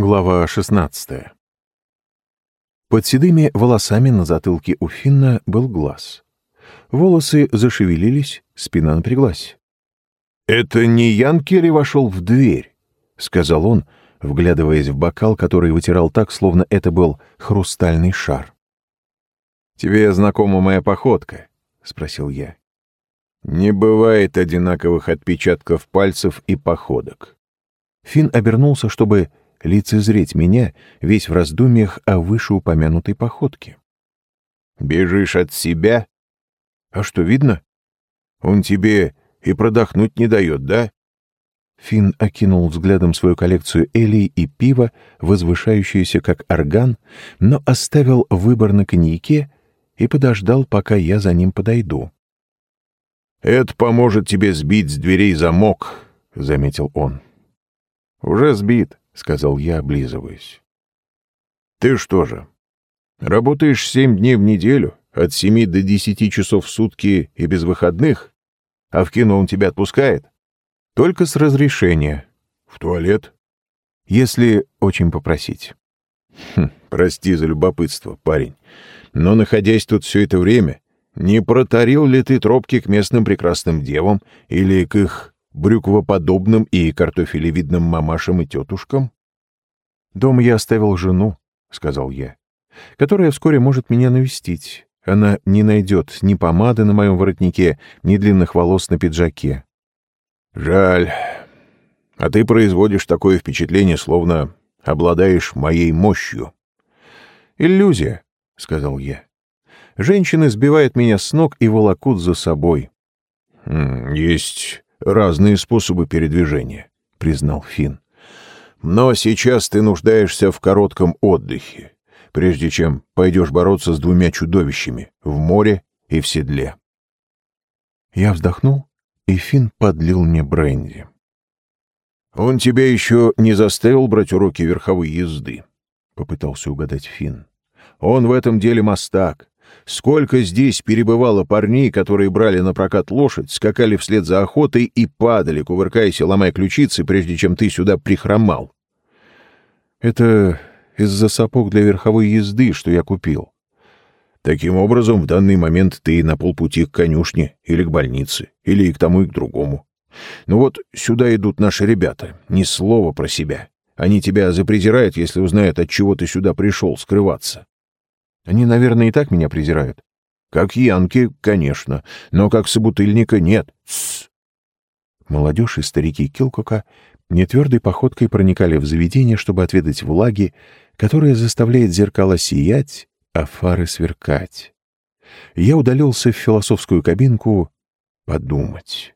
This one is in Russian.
Глава 16 Под седыми волосами на затылке у Финна был глаз. Волосы зашевелились, спина напряглась. «Это не Ян Керри вошел в дверь», — сказал он, вглядываясь в бокал, который вытирал так, словно это был хрустальный шар. «Тебе знакома моя походка?» — спросил я. «Не бывает одинаковых отпечатков пальцев и походок». Финн обернулся, чтобы лицезреть меня, весь в раздумьях о вышеупомянутой походке. «Бежишь от себя? А что, видно? Он тебе и продохнуть не дает, да?» Финн окинул взглядом свою коллекцию элей и пива, возвышающуюся как орган, но оставил выбор на коньяке и подождал, пока я за ним подойду. «Это поможет тебе сбить с дверей замок», — заметил он. «Уже сбит», — сказал я, облизываясь. «Ты что же, работаешь семь дней в неделю, от семи до десяти часов в сутки и без выходных, а в кино он тебя отпускает? Только с разрешения. В туалет? Если очень попросить». Хм, «Прости за любопытство, парень, но, находясь тут все это время, не протарил ли ты тропки к местным прекрасным девам или к их брюквоподобным и картофелевидным мамашам и тетушкам? «Дома я оставил жену», — сказал я, — «которая вскоре может меня навестить. Она не найдет ни помады на моем воротнике, ни длинных волос на пиджаке». «Жаль. А ты производишь такое впечатление, словно обладаешь моей мощью». «Иллюзия», — сказал я. «Женщины сбивают меня с ног и волокут за собой». «Есть разные способы передвижения», — признал Финн. «Но сейчас ты нуждаешься в коротком отдыхе, прежде чем пойдешь бороться с двумя чудовищами в море и в седле». Я вздохнул, и Финн подлил мне бренди. «Он тебя еще не заставил брать уроки верховой езды?» — попытался угадать Финн. «Он в этом деле мастак. Сколько здесь перебывало парней, которые брали на прокат лошадь, скакали вслед за охотой и падали, кувыркаясь и ломая ключицы, прежде чем ты сюда прихромал. Это из-за сапог для верховой езды, что я купил. Таким образом, в данный момент ты на полпути к конюшне или к больнице, или и к тому, и к другому. Ну вот сюда идут наши ребята, ни слова про себя. Они тебя запрезирают, если узнают, от чего ты сюда пришел скрываться. Они, наверное, и так меня презирают. Как янки, конечно, но как собутыльника нет. Тссс. Молодежь и старики Килкока нетвердой походкой проникали в заведение, чтобы отведать влаги, которая заставляет зеркала сиять, а фары сверкать. Я удалился в философскую кабинку подумать.